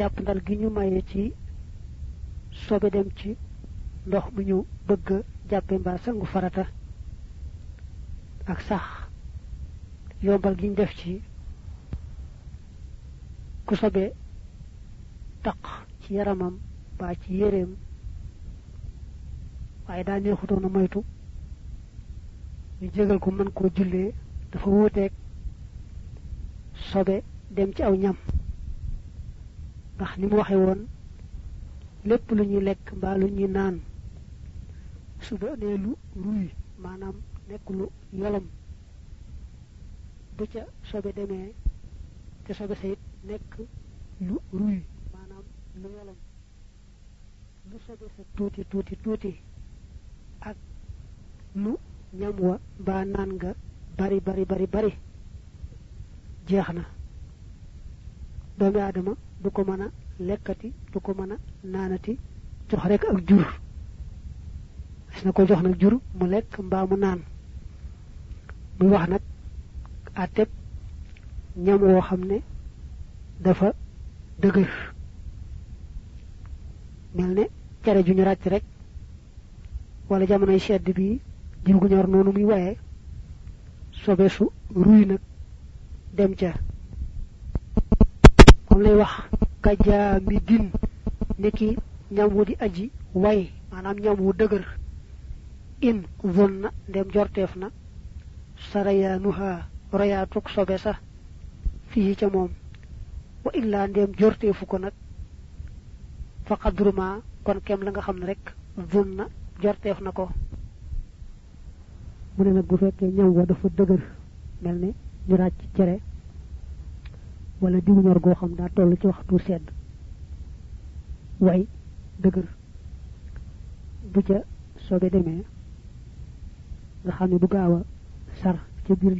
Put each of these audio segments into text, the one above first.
jàppandal gi ñu maye ci sobe dem ci ndox mu ñu bëgg jàppe mbaa sangu farata ak sax yombal gi ñu def ci ku sobe taq ci yaramam ba ci yéreem waaye daa neexutoon a moytu ñu jégal ko mën koo jullee dafa wuuteeg sobe dem ci aw ñam ndax ni mu waxe woon lépp lu ñuy lekk mbaa lu ñuy naan su doonee lu ruy maanaam nekk lu yolam bu ca sobe demee te sobe sa it lu ruy maanaam lu yolam lu sobe sa tuuti tuuti tuuti ak lu ñam wa mbaa naan nga bari bari bari bari jeex doomi aadama du ko mën a lekkati du ko mën a naanati jox rek ak jur. Gis na ko jox nag jur mu lekk mbaa mu naan. Muy wax nag àtteb ñam woo xam dafa dëgër. Mel ne cere ju ñu ràcc rek wala jamonoy sedd bi jiw gu ñor noonu muy waye sobe su ruy nag dem ca lay wax kajaa mi din niki ñam di aji way maanaam ñam wu dëgër. In zon na ndem jorteef na sarayaanuha royaatuk sobe sa fii ca moom. Wa illaa ndem jorteefu ko nag fa qadruma kon kem la nga xam ne rek zon na jorteef na ko. Mu ne nag bu fekkee ñam wa dafa dëgër mel ne ñu cere wala diwu ñor goo xam daa toll ci waxtu sedd. Way dëgër. Bu ca demee nga xam du gaaw a sar ca biir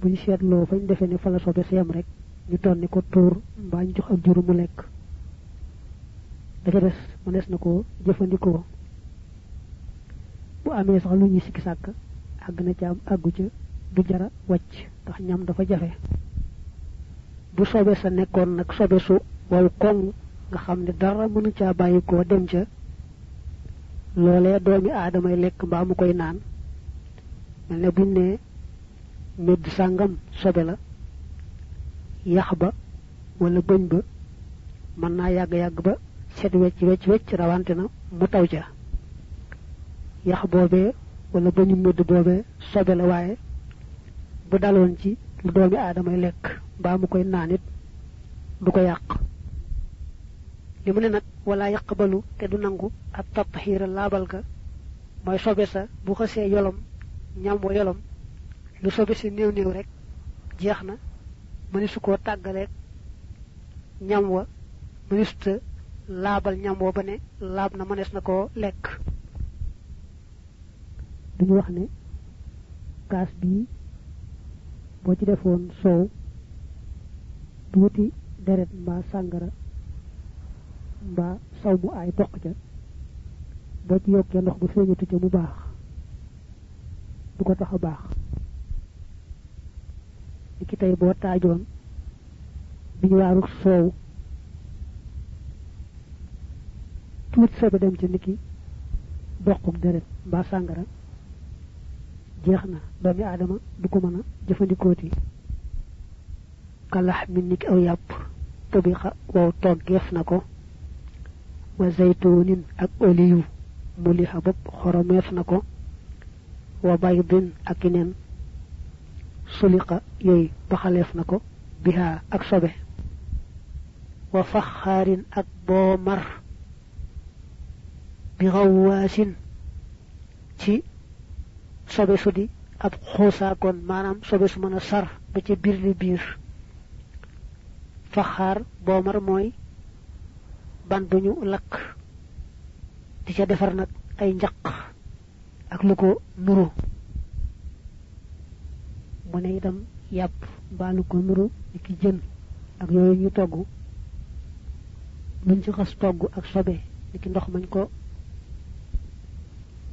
bu ñu seetloo fañ defee ne fa la sobe rek ñu tonni ko tuur mbaa ñu jox ak juru mu lekk. Da ca des mënees na ko bu amee sax lu ñuy sikki sàkk àgg na am àggu ca du jara wàcc ndax ñam dafa jafe. Bu sobe sa nekkoon nag sobe su waw koŋ nga xam ne dara mënu caa bàyyi koo dem ca loolee doomi aadamay lekk mbaa mu koy naan. Mel buñ ne medd sàngam sobe la yax wala bëñ ba mën naa yàgg-yàgg ba set wecc wecc wecc rawante na mu taw ca. Yax boobee wala bëñu medd boobee sobe la bu daloon ci lu doomi aadamay lekk mbaa mu koy naan it du ko yàq. Li mu ne nag wala yaqbalu te du nangu ak tatxiira laabal ga mooy sobe sa bu xësee yolom ñam wa yolom lu sobe si néew néew rek jeex na mënisu koo tàggaleeg ñam wa mënisuta laabal ñam wa ba ne na mënees na koo lekk. Duñu wax ne kaas bii boo ci defoon soow tuuti deret mbaa sàngara mbaa saw mu ay toq ca boo ci yokkee ndox bu feeñatu ca mu baax du ko tax a baax. Ki tey boo taajoon biñu waaru soow tuuti sobe dem ca niki doquk deret mbaa sàngara jeex na doomi aadama du ko mën a jëfandikooti kalax min niki aw yàpp tobixa wow toggeef na ko wa zaytunin ak oliyu muliha bopp xoromeef na ko wa baydin ak ineen suliqa yooyu baxaleef na ko biha ak sobe wa faxaarin ak boo mar bi xawaasin ci sobe su di ab xuusaakoon maanaam sobe su mën sar ba ca biir li faxaar boo mar mooy ban bu ñu lakk. Di ca defar nag ay njaq ak lu ko nuru. Mu ne itam yàpp mbaa ko nuru ki jën ak yooyu ñu ci xas ak sobe ni ki ndox mañ ko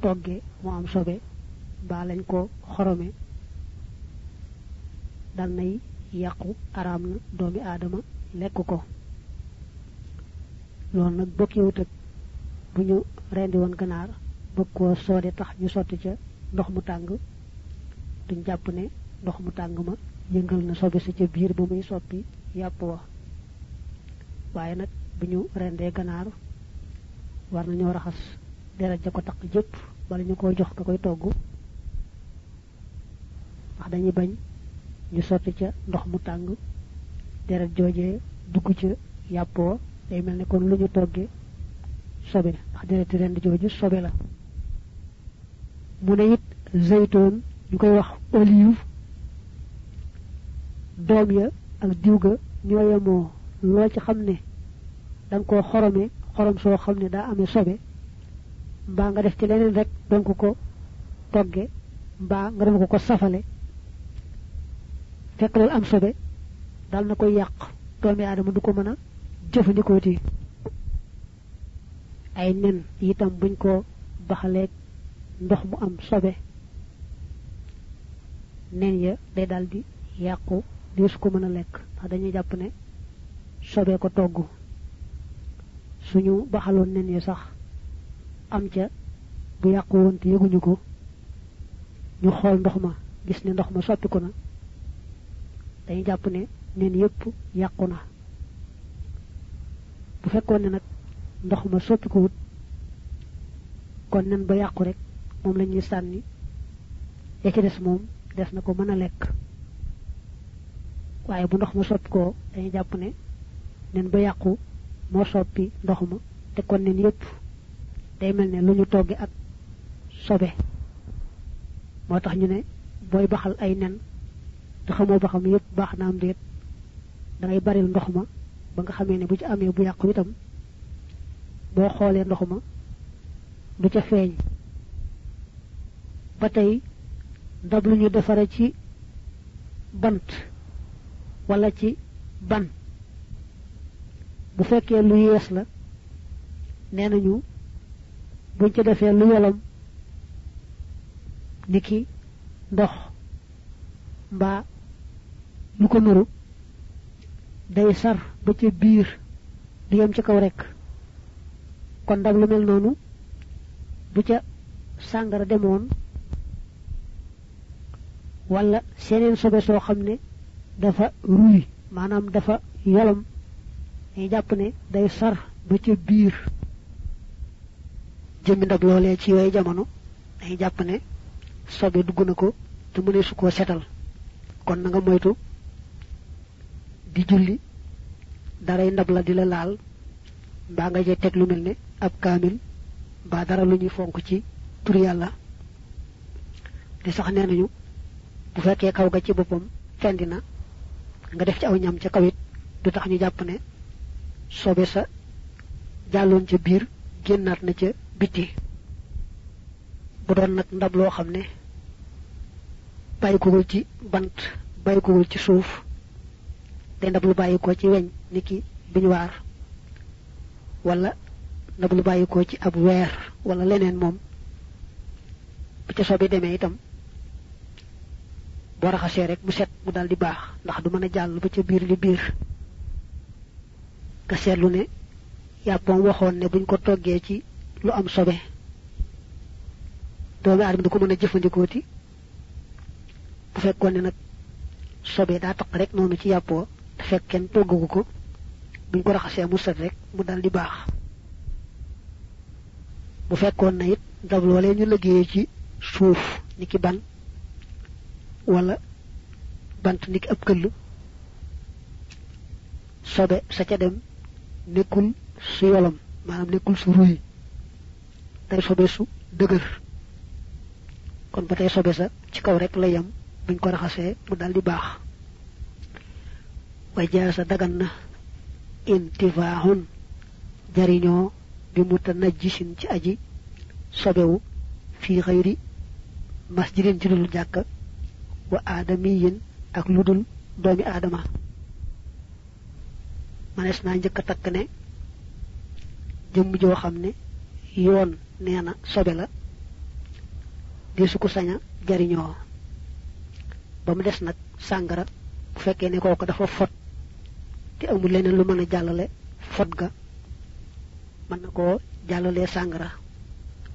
togge mu am sobe mbaa lañ ko xorome. Dal nay yàqu araam na doomi aadama lekk ko. Loolu nag bokkiwut ak bu ñu rendi woon ganaar bëgg koo soode tax ñu sotti ca ndox mu tàng. Duñ jàpp ne ndox mu tàng ma yëngal na sobe si ca biir ba muy soppi yàpp wa. Waaye nag bu ñu rendee ganaar war nañoo raxas ja ko bala ñu ko jox ka koy togg wax dañuy bañ ñu sotti ca ndox mu tàng deret joojee dugg ca yàppoo day mel ne kon lu ñu togge sobe ndax dereti rend jooju sobe la. Mu ne it zaytoon ñu koy wax olive doom ya ak diw ga ñoo yemoo. Loo ci xam ne da nga koo xorome xorom soo xam ne daa amee sobe mbaa nga def ci leneen rek donc ko togge mbaa nga def ko ko safale fekk loolu am sobe dal na koy yàq doomi aadama du ko mën a jëfandikooti ay nen itam buñ ko baxaleeg ndox mu am sobe nen ya day daldi yàqu diis ko mën a lekk ndax dañuy jàpp ne sobe ko togg suñu baxaloon nen ya sax am ca bu yàqu woon te yëguñu ko ñu xool ndox ma gis ne ndox ma soppiku na dañuy jàpp ne nen yépp yàqu bu fekkoon ne ndox ma wut kon nen ba yàqu rek moom la ñuy sànni ya ci des moom des na ko mën a lekk. Waaye bu ndox ma soppi ko dañuy jàpp ne nen ba yàqu moo soppi ndox ma te kon nen yépp day mel ne lu ñu ak sobe. Moo tax ñu ne booy baxal ay nen te xamoo ba xam yépp baax na am déet. Da ngay baril ndox ma ba nga xamee ne bu ci amee bu yàqu itam boo xoolee ndox ma du ca feeñ. Ba tey lu ñu defare ci bant wala ci ban. Bu fekkee lu yees la nee nañu buñ ca defee lu yolam niki ndox mbaa lu ko nuru day sar ba ca biir du yem ci kaw rek kon ndab lu mel noonu bu ca sàngara demoon wala seneen sobe soo xam ne dafa ruy maanaam dafa yolom dañuy jàpp ne day sar ba ca biir. Jëmmi ndab loolee ci yooyu jamono jàpp ne sobe dugg na ko te mënee su koo setal. Kon na nga moytu di julli daray ndab la di la laal mbaa nga jee teg lu mel ne ab kaamil mbaa dara lu ñuy fonk ci tur yàlla. Te sax nee nañu bu fekkee kaw ga ci boppam fendi na nga def ci aw ñam ca kawit du tax ñu jàpp ne sobe sa jàlloon ca biir génnaat na ca biti. Bu doon nag ndab loo xam ne bàyyikowul ci bant bàyyikowul ci suuf day ndab lu bàyyikoo ci weñ niki biñuwaar wala ndab lu bàyyikoo ci ab weer wala leneen moom. Bu sobe demee itam boo raxasee rek mu set mu dal di baax ndax du mën a jàll ba ca biir li biir. Nga ne waxoon ne buñ ko toggee ci lu am sobe doomi aadama du ko mën a jëfandikooti bu fekkoon sobe daa rek noonu ci te fekk kenn ko buñ ko raxasee mu set rek mu dal di baax. Bu fekkoon na it ñu ci suuf niki ban wala bant niki ab këll sobe sa ca dem nekkul su yolam maanaam nekkul su ruy day sobe su dëgër. Kon ba tey sobe ci kaw rek la yam buñ ko raxasee mu dal di baax wa jaasa dagan na intifaahun jariñoo bi mutanajjisin ci aji sobewu fi xayri masjidin ci dul jàkka wa aadamiyin ak ludul doomi aadama. Manes naa njëkk takk ne jëmm joo xam ne yoon nee na sobe la di su ko saña jariñoo. Ba mu des nag sàngara ne kooku dafa fot te amul leneen lu mën a jàllale fot ga. Mën na koo jàllalee sàngara.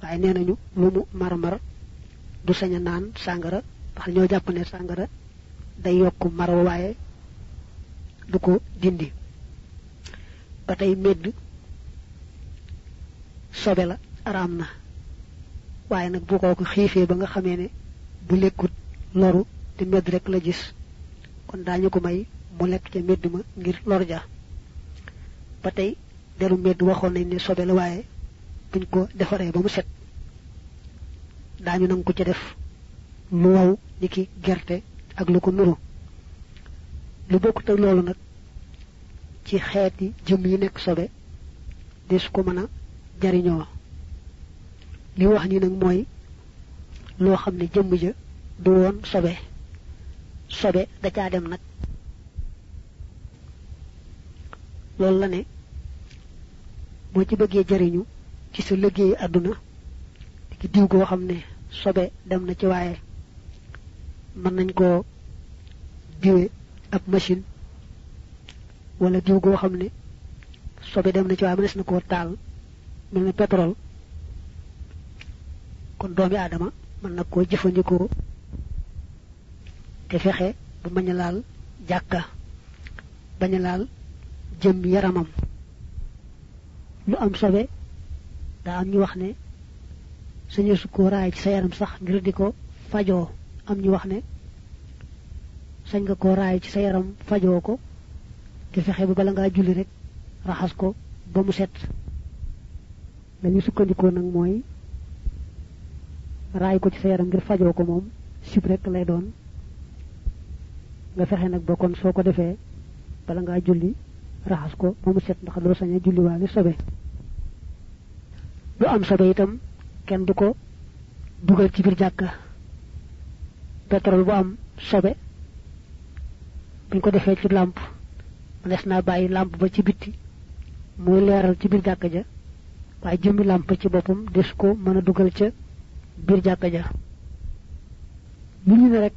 Waaye nee nañu lu mu mar-mar du sañ a naan sàngara. Ndax ñoo jàpp ne sàngara day yokk maro waaye du ko dindi. Ba tey medd sobe la araam na. Waaye nag bu kooku xiifee ba nga xamee ne bu lekkut loru te medd rek la gis. Kon daañu ko may mu lekk ca medd ma ngir lor ja. Ba deru medd waxoon nañ ne sobe la waaye buñ ko defaree ba mu set daañu nang ko ca def lu waw niki gerte ak lu ko nuru. Lu bokkut ak loolu nag ci xeeti jëm yi nekk sobe des ko mën a jariñoo. Li wax ni nag mooy loo xam ne jëmm ja du woon sobe. Sobe da caa dem nag loolu la ne boo ci bëggee jariñu ci sa liggéey àdduna ki diw goo xam ne sobe dem na ci waaye mën nañ koo diwe ab machine wala diw goo xam ne sobe dem na ci waaye mënees na koo taal mel ne pétrole kon doomi aadama mën na koo jëfandikoo te fexe bu bañ laal jàkka bañ laal jëm yaramam. lu am sobe daa am ñu wax ne sañu su ko raay ci sa yaram sax ngir di ko am ñu wax ne sañ nga ko raay ci sa yaram fajoo ko te fexe ba bala ngaa julli rek raxas ko ba mu set. lañu sukkandikoo nag mooy raay ko ci sa yaram ngir fajoo ko moom sib rek lay doon. nga fexe nag ba kon soo ko defee bala ngaa julli raxas ko ba mu set ndax doo sañ a julli waale sobe. lu am sobe itam kenn du ko dugal ci biir jàkka. pétrole bu am sobe buñ ko defee ci làmp. mënees naa bàyyi làmp ba ci bitti muy leeral ci biir jàkka ja waaye jëmmi làmp ci boppam des ko mën a dugal ca jàkka ja. lu ñu ne rek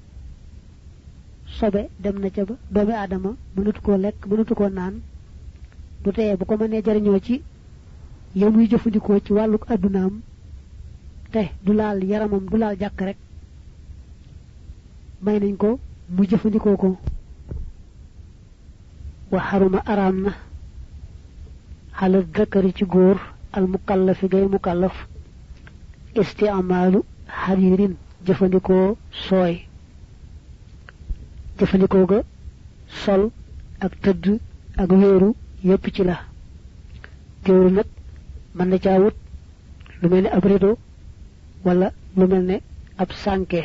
sobe dem na ca ba doomi aadama mënatu lekk naan du teye bu ko mënee jariñoo ci yow muy jëfandikoo ci wàllu addunaam te du laal yaramam du laal jàkk rek may nañ ko mu ko. Wa xaruma araam na xala dakari ci góor al mukallafi gay mukallaf istiamaalu xariirin jëfandikoo sooy jëfandikoo ga sol ak tëdd ak wéeru yépp ci la. Géwru nag mën na lu mel ne wala lu mel ne ab sànke.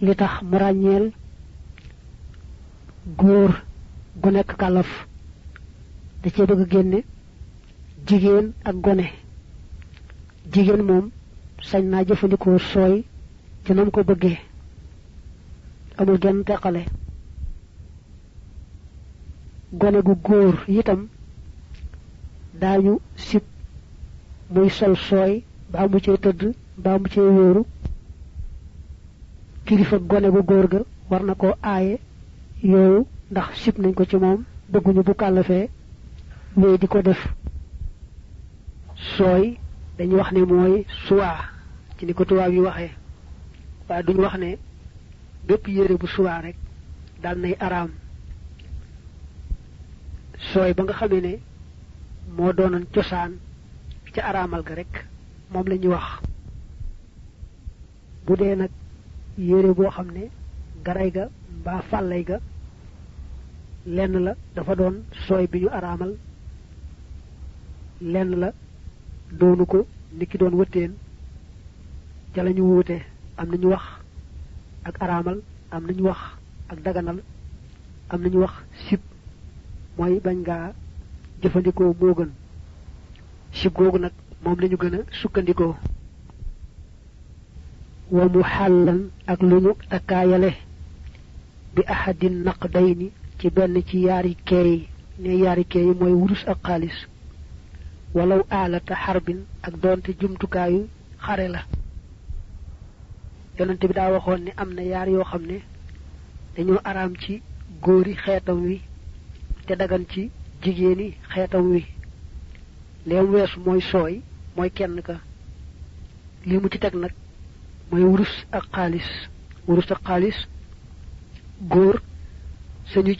Li tax mu ràññeel góor gu nekk kàllaf da cee bëgg génne jigéen ak gone. Jigéen moom sañ naa jëfandikoo sooy ci ko bëggee. Amul genn teqale gone gu góor itam daañu sib muy sol sooy baa mu cee tëdd baa mu cee wóoru. kilifa gone gu góor ga war na koo aaye ndax sib nañ ko ci moom bëgguñu bu kàllafee wéy di ko def. sooy dañuy wax ne mooy suwaa ci ni ko tubaab yi waxee. waaye duñu wax ne bépp yére bu suwaa rek dal nay araam sooy ba nga xamee ne moo doonoon cosaan ca araamal ga rek moom la ñuy wax. bu dee nag yére boo xam garay ga ga lenn la dafa doon sooy bi ñu araamal lenn la doonu ko niki doon wëtteen. ca la ñu am nañu wax ak araamal am nañu wax ak daganal am nañu wax sib mooy bañ ngaa jëfandikoo moo gën. Sib googu nag moom lañu gën a sukkandikoo. Wa mu xàllan ak lu ñu takkaayale bi ahadin naqdayni ci benn ci yaari keey ne yaari keey mooy wurus ak xaalis. Walaw aalata xarbin ak doonte jumtukaayu xare la. Yonente bi daa waxoon ne am na yaar yoo xam ne dañoo araam ci góori xeetam wi te dagan ci jigéeni xeetam wi. Leem weesu mooy sooy mooy kenn ka. Li mu ci teg nag mooy wurus ak xaalis. Wurus ak xaalis góor sañu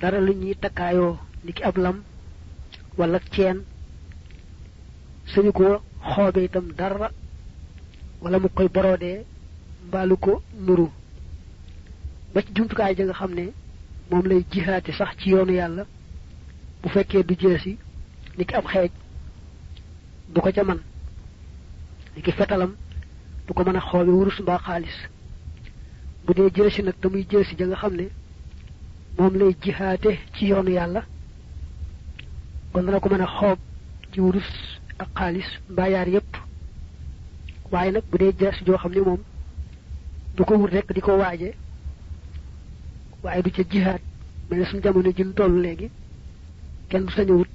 dara lu ñuy takkaayoo niki ab lam wala ceen. Sañu ko xoobe itam dara wala mu koy borodee mbaalu nuru. Ba ci jumtukaay ja nga xam moom lay jihaati sax ci yoonu yàlla bu fekkee du jeesi niki ab xeej du ko ca man niki fetalam du ko mën a xoobe wurus mbaa xaalis bu dee jeesi nag te muy jeesi ja nga xam ne moom lay jihaate ci yoonu yàlla kon dana ko mën a xoob ci wurus ak xaalis mbaa yaar yépp waaye nag bu jeesi ne moom du ko wut rek di ko waaye du ca jihaat mel ne suñu jamono ji ñu toll léegi kenn du sañ a wut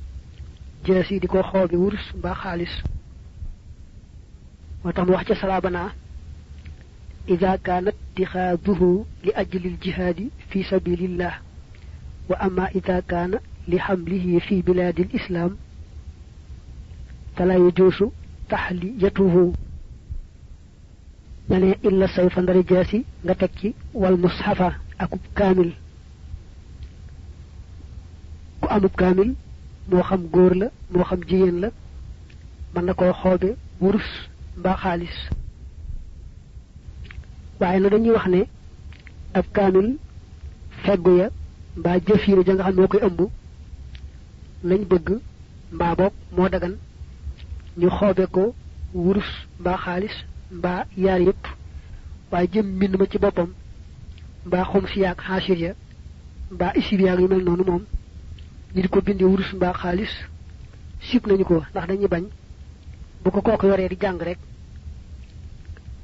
jeesi di ko xoobi wurus mbaa xaalis. Moo tax mu wax ca salaabana ida kaana ittixaaduhu li ajli ljihaadi fi sabilillah wa ama ida kaana li xamlihi fi bilaadi lislaam fala yajuusu taxliyatuhu. Nga ne illa sayfa akub kaamil ku amub kaamil moo xam góor la moo xam jigéen la mën na koo xoobe wurus mbaa xaalis waaye na dañuy wax ne ab kaamil feggu ya mbaa jëfiire ja nga xam moo koy ëmb lañ bëgg mbaa boog moo dagan ñu xoobe ko wurus mbaa xaalis mbaa yaar yépp waaye jëm mbind ma ci boppam mbaa xom si yaag xaasir ya mbaa isib yaag yu mel noonu moom ñu di ko bindi wurus mbaa xaalis sib nañu ko ndax dañuy bañ. Bu ko kooku yoree di jàng rek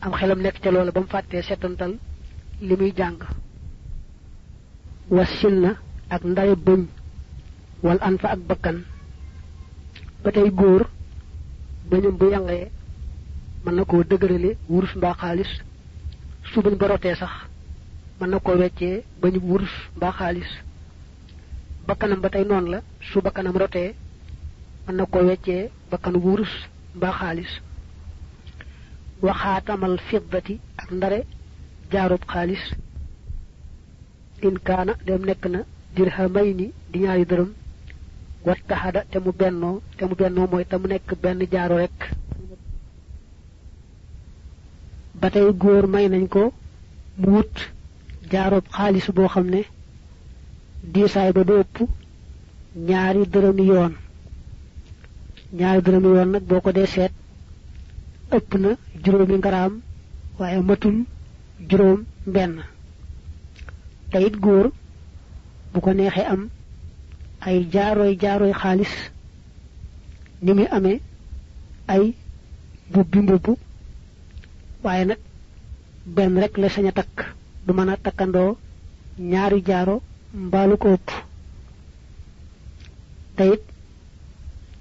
am xelam nekk ca loola ba mu setantal li muy jàng. Wasil na ak ndare bëñ wal an fa ak bakkan. Ba tey góor bu yàngee mën na koo dëgërale wurus mbaa su bañ ba sax mën na koo weccee bañu wurus mbaa xaalis. Bakkanam ba la su bakkanam rotee mën na koo weccee bakkanu wurus mbaa xaalis. Waxaatamal fiddati ak ndare jaarub xaalis. In kaana dem nekk na dirhamayni di ñaari dërëm. Wattaxada te mu bennoo te mu bennoo mooy te mu nekk benn jaaro rek ba tey góor may nañ ko mu jaaroob xaalis boo xam ne diisaay ba du ëpp ñaari dërëmi yoon. ñaari dërëmi yoon nag boo ko dee seet ëpp na juróomi ngaraam waaye matul juróom benn. te it góor bu ko neexee am ay jaarooy jaarooy xaalis ni muy amee ay mbubbi mbubbu waaye nag benn rek la sañ a takk du mën a ñaari jaaro mbaalu ko ëpp. Te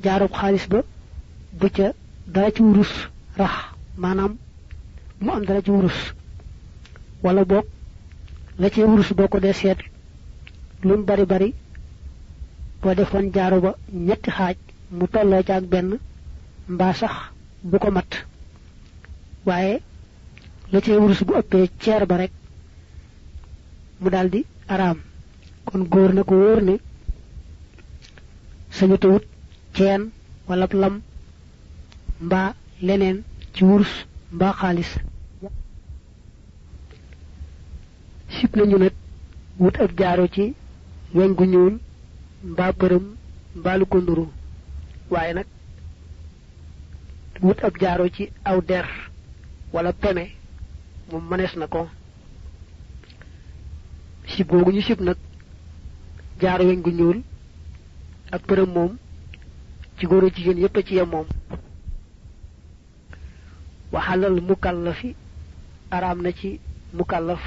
jaaroob xaalis ba bu ca dara ci wurus rax maanaam mu am dara ci wurus. Wala boog la ci wurus boo ko seet lu bari bari boo defoon jaaro ba ñetti xaaj mu tolloo ca ak benn mbaa sax bu ko mat. Waaye la ci wurus bu ëppee ceer ba rek mu daldi araam. Kon góor na ko wóor ne sañu tawut ceen wala lam mbaa leneen ci wurus mbaa xaalis. Sib nañu nag wut ab jaaro ci weñ gu ñuul mbaa përëm mbaa lu ko nduru waaye nag wut ab jaaro ci aw der wala peme moom mënees na ko sib googu ñu sib nag jaaro weñ gu ñuul ak përëm moom ci góor a jigéen yépp ci yem moom. Mukallafi na ci mukallaf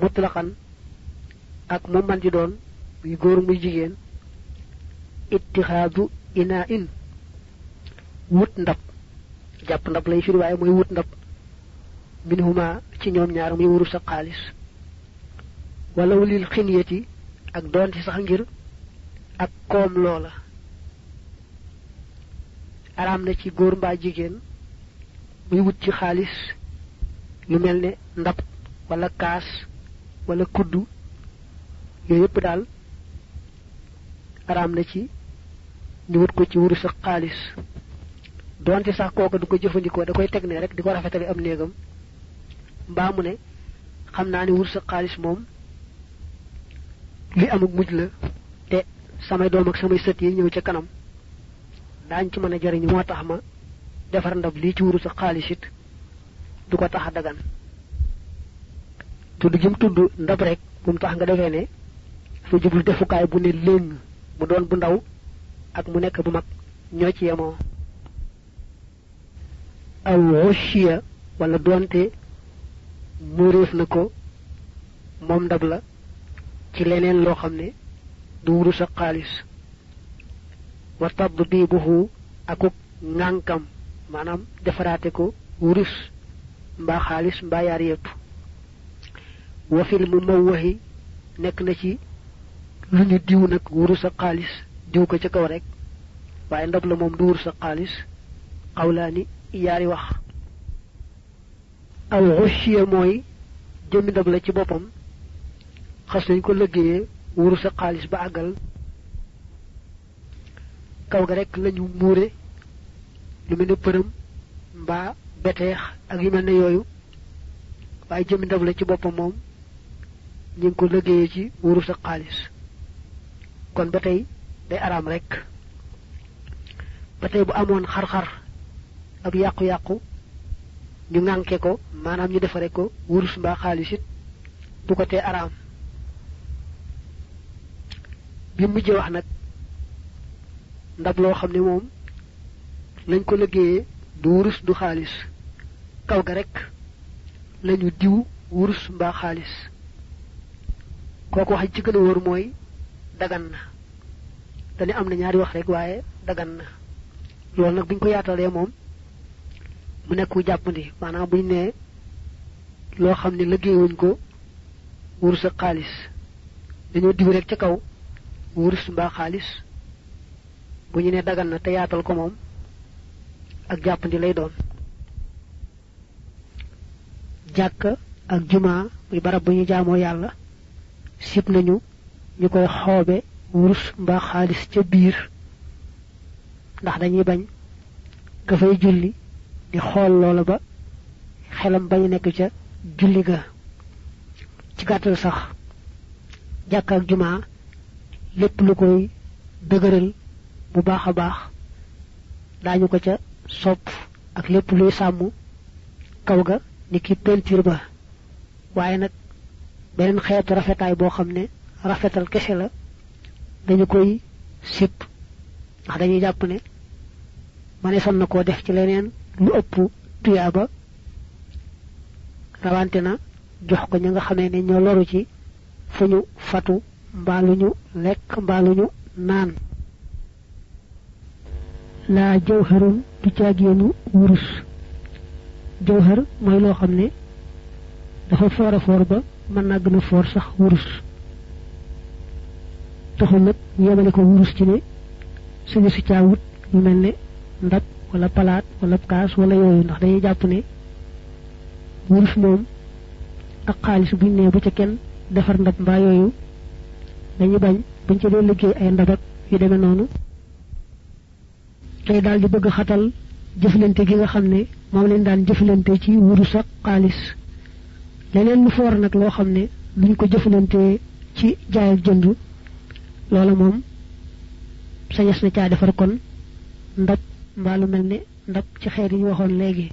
mutlaqan ak mu man di doon muy góor muy jigéen ittixaadu ina in wut ndab. Jàpp ndab lay firi waaye mooy wut ndab. Minhuma ci ñoom ñaar muy wuru sa wala lil xiniyati ak doonte sax ngir ak koom loola. Araam na ci góor mbaa jigéen muy wut ci xaalis lu mel ne wala kaas wala kuddu yooyu yëpp daal araam na ci ñu wut ko ci wuru sa xaalis. Donte sax kooka du ko jëfandikoo da koy teg ne rek di ko rafetale am néegam mbaa mu ne xam naa ni wur sa xaalis moom li amuk mujj la te samay doom ak samay sët yi ñëw ca kanam daañ ci mën a jariñ moo tax ma defar ndab lii ci wuru sa xaalis du ko tax dagan. Tudd gi mu tudd ndab rek bu mu tax nga defee ne fa jublu defukaay bu ne mu doon bu ndaw ak mu nekk bu mag ñoo ci yemoo. Aw wala doonte muuréef na ko moom ndab la ci leneen loo xam ne du wuru sa xaalis wa buxu akuk ŋànkam maanaam defaraate ko wurus mbaa xaalis mbaa yaar yépp wa fil mu maw waxi nekk na ci lu ñu diw nag wuru sa xaalis diw ko ca kaw rek waaye ndab la moom du wuru sa xaalis xawlaani yaari wax aw xushiya mooy jëmmi ndab la ci boppam xas nañ ko liggéeyee wuru sa xaalis ba àggal. Kaw ga rek lañu muure lu mel ne përëm mbaa beteex ak yu mel ne yooyu. Waaye ndab la ci boppam moom ko ci wuru sa xaalis. Kon ba tey day araam rek. Ba tey bu amoon xar-xar ab yàqu-yàqu ñu ŋànke ko maanaam ñu defare ko wurus mbaa du ko tee araam bi mujj wax nag ndab loo xam ne moom lañ ko liggéeyee du wurus du xaalis. Kaw ga rek lañu diw wurus mbaa xaalis. Kooku wax ci gën a wóor mooy dagan na. Dañu am na ñaari wax rek waaye dagan na. Loolu nag buñ ko yaatalee moom mu nekk jàppandi maanaam buñ nee loo xam ne liggéeyuñ ko wurus ak dañoo diw rek ca kaw wurus mbaa xaalis bu ñu ne dagan na te yaatal ko moom ak jàppandi lay doon. Jàkk ak juma muy barab bu ñu jaamoo yàlla sib nañu ñu koy xoobe xaalis biir ndax dañuy bañ ka fay julli di xool loola ba xelam bañ nekk ca julli ga. Ci gàttal sax jàkk ak juma lépp lu koy dëgëral bu baax a baax daañu ko ca sopp ak lépp luy sàmm kaw ga ni ki pentiir ba. Waaye nag beneen xeetu rafetaay boo xam ne rafetal kese la dañu koy sipp ndax dañuy jàpp ne maneesoon na koo def ci leneen lu ëpp tuyaaba rawante na jox ko ña nga xamee ne ñoo loru ci fu ñu fatu mbaa lu ñu lekk mbaa lu ñu naan laa jawharun du caagéenu wurus jawhar mooy loo xam ne dafa foor a foor ba mën naa gën a foor sax wurus taxul nag ñu yemale ko wurus ci ne suñu si caawut yu mel ne ndab wala palaat wala kaas wala yooyu ndax dañuy jàpp ne wurus moom ak xaalis buñ nee bu ca kenn defar ndab mbaa yooyu dañuy bañ buñ ca dee liggéey ay ndab ak yu demee noonu tey daal di bëgg xatal jëflante gi nga xam ne moom leen daan jëflante ci wurus ak xaalis leneen lu foor nag loo xam ne luñ ko jëflante ci jaay ak jënd loola moom sañes na caa defar kon ndab mbaa lu mel ne ndab ci xeet yi ñu waxoon léegi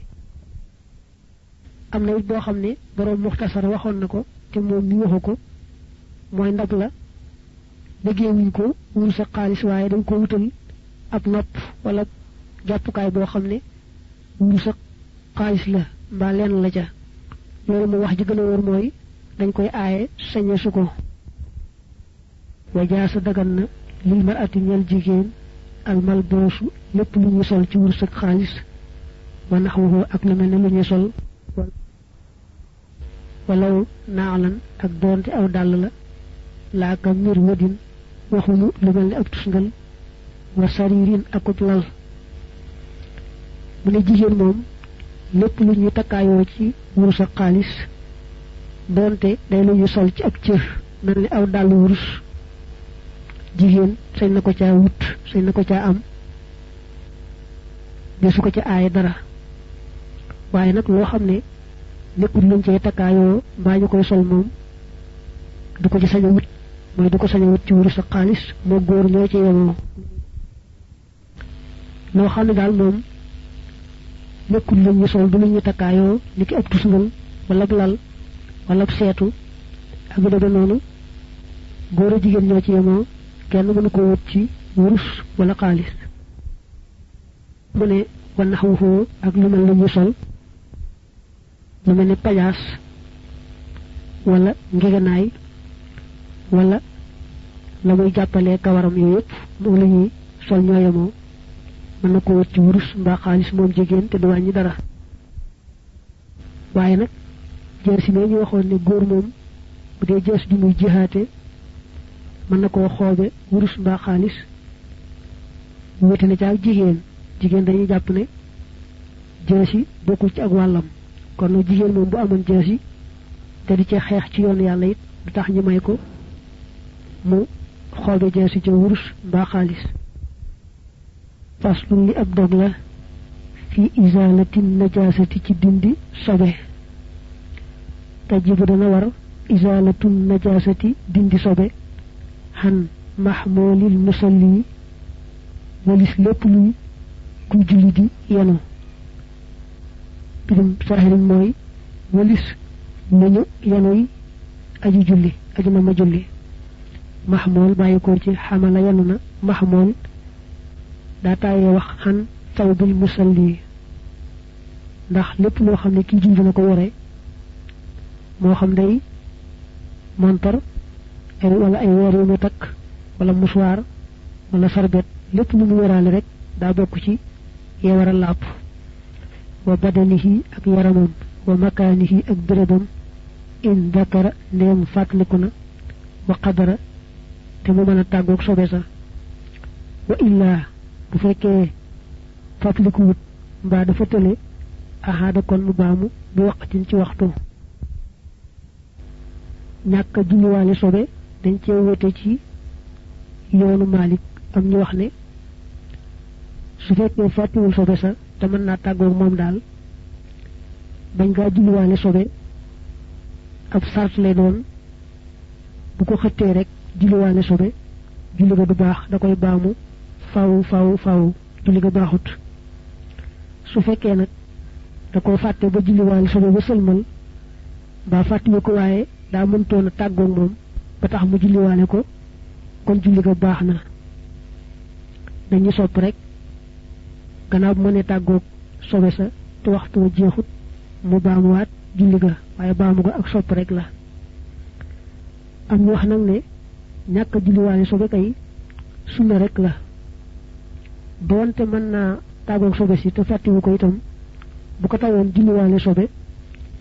am na it boo xam ne boroom muxtasar waxoon na ko te moom mi waxu ko mooy ndab la liggéeyuñ ko wurus ak xaalis waaye dañ ko wutal ab nopp wala jàppukaay boo xam ne wurus ak xaalis la mbaa lenn la ca loolu mu wax ji gën a wóor mooy dañ koy aaye sañe su ko wajaasa dagan na lil mar ati ñel jigéen al mal boosu lépp lu ñu sol ci wurus ak xaalis wa naxwahu ak lu mel ne lu ñu sol walaw naalan ak doonte aw dàll la laaka mir wadin waxuñu lu mel ni ab tusngal wa saririn akub lal. mu ne jigéen moom lépp lu ñu takkaayoo ci wurus ak doonte day lu ñu sol ci ab cër mel ni aw dàll wurus jigéen sañ na ko caa wut sañ na ko caa am desu ko ca aaye dara. Waaye nag loo xam ne nekkul luñ cay takkaayoo mbaa koy sol moom du ko ci sañ a wut mooy du ko sañ a wut ci wurus ak xaalis moo góor ñoo ci yemoo loo xam ne daal moom nekkul lu ñu sol du lu ñu takkaayoo ni ki ab tusngal wala ab lal wala ab seetu ak yu demee noonu góor a jigéen ñoo ci yemoo kenn mënu ko wut ci wurus wala xaalis mu ne wa naxawuhu ak lu mel lu ñu sol lu mel ni pajaas wala ngegenaay wala la muy jàppalee kawaram yooyu yëpp moom la ñuy sol ñoo yemoo mën na ko wut ci wurus mbaa xaalis moom jigéen te du wàññi dara. Waaye nag jees yi ñu waxoon ne góor moom bu dee jees ju muy jihaate mën na koo xoobe wurus mbaa xaalis. Wute na ci ak jigéen. Jigéen dañuy jàpp ne jees yi bokkul ci ak wàllam. Kon nag jigéen moom bu amoon jees yi di ci xeex ci yoon yàlla it du tax ñu may ko mu xoobe jees yi ca wurus mbaa xaalis faslun li ab dog la fi izalati najasati ci dindi sobe tajibu dana war izalatu najasati dindi sobe han mahmulil musalli walis lépp luy kuy julli di yenu birum sahirin mooy walis nañu yenuy aju julli aju na ma julli mahmul bàyyi ko ci xamala yenu na mahmul daa wax xan taw bil musalli ndax lépp loo xam ne kii julli na ko yore moo xam day montar ay wala ay weer yu mu takk wala musuwaar wala sarbet lépp lu mu yoraale rek daa bokk ci yee war làpp wa badanihi ak yaramam wa makaanihi ak bérébam in dakara ndeem fàttaliku na wa qadara te mu mën a tàggoog sobe sa wa illaa bu fekkee fàttalikuwut mbaa dafa tële ahaada kon mu baamu bi waqatin ci waxtu. Ñàkk a julliwaale sobe dañ cee wute ci yoonu Malik am ñu wax ne su fekkee fàttiwul sobe sa te mën naa tàggoog moom daal bañ ngaa julliwaale sobe ab sart lay doon bu ko xëttee rek julliwaale sobe julli ga du baax da koy baamu faw faw faw julli ga baaxut. Su fekkee nag da koo fàtte ba julliwaale sobe ba sëlmal mbaa fàttiwu ko waaye daa mëntoon a tàggoog moom ba tax mu julliwaale ko kon julli ga baax na. Dañu sopp rek gannaaw bu mënee tàggoog sobe sa te waxtu wa jeexut mu baamuwaat julli ga waaye baamu ga ak sopp rek la am ñu wax nag ne ñàkk julliwaale sobe kay sunna rek la doonte mën naa tàggoog sobe si te fàttiwu ko itam bu ko tawoon julliwaale sobe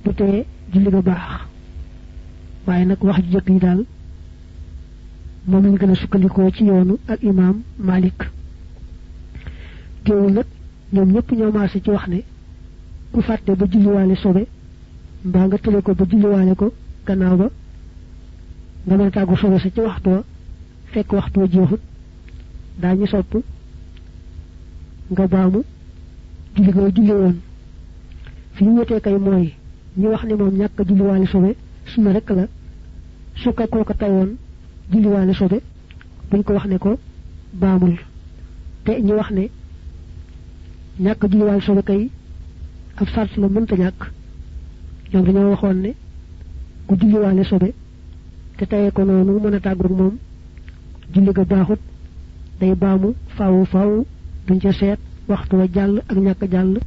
du tee julli ga baax waaye nag wax ju jëkk yi daal moom lañ gën a sukkandikoo ci yoonu ak imaam Malik teewul nag ñoom ñëpp ñoo maase ci wax ne ku fàtte ba julliwaale sobe mbaa nga tële ko ba julliwaale ko gannaaw ba nga mën tàggu sobe sa ci waxtu wa fekk waxtu wa jeexut daañu sopp nga baamu julli nga julli woon fi ñu wetee kay mooy ñi wax ne moom ñàkk julliwaale sobe suna rek la su ko kooka tayoon julliwaale sobe buñ ko wax ne ko baamul te ñi wax ne ñàkk julliwaale sobe kay ab sart la mënta ñàkk ñoom dañoo waxoon ne ku julliwaale sobe te tayee ko noonu mën a tàggoog moom. Julli ga baaxut. Day baamu faawu faaw duñ ca seet. Waxtu wa jàll ak ñàkk jàll.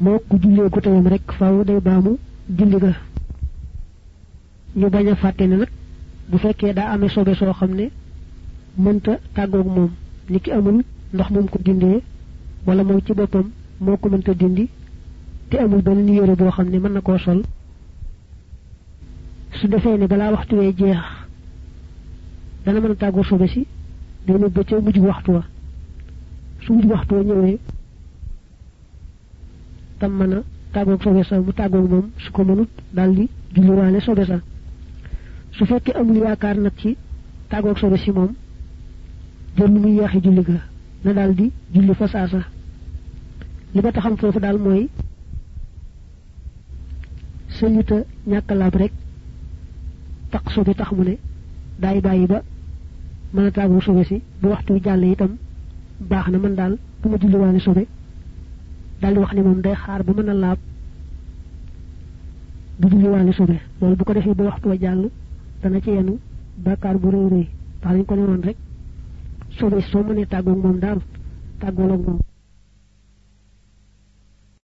Moo ku jullee gu tayam rek faaw day baamu julli ga. Ñu bañ a fàtte nag bu fekkee daa amee sobe soo xam ne mënta tàggoog moom ni ki amul ndox moom ko dindee wala ci boppam moo ko mënta dindi te amul benn yére boo xam ne mën sol su defee ne balaa waxtu wee jeex dana mën a tàggoo sobe si day ne ca mujj waxtu wa. Su mujj waxtu wa ñëwee tam mën a tàggoog sobe sa mu tàggoog moom su ko mënut daal di julliwaale sobe sa. Su fekkee amul yaakaar nag ci tàggoog sobe si moom muy yeexi julli ga na daal di julli fa saasa li ba taxam foofu daal mooy sëñuta rek taq sobe tax mu ne daay bàyyi ba mën a tàggoog sobe si bu waxtu jàll itam baax na man daal bu ma julliwaale sobe daal di wax ne moom day xaar ba mën a laab bu julliwaale sobe loolu bu ko defee ba waxtu wa jàll dana ci yenu bàkkaar bu rëy rëy ndax dañ ko ne woon rek sobe soo mënee tàggoog moom daal tàggoog moom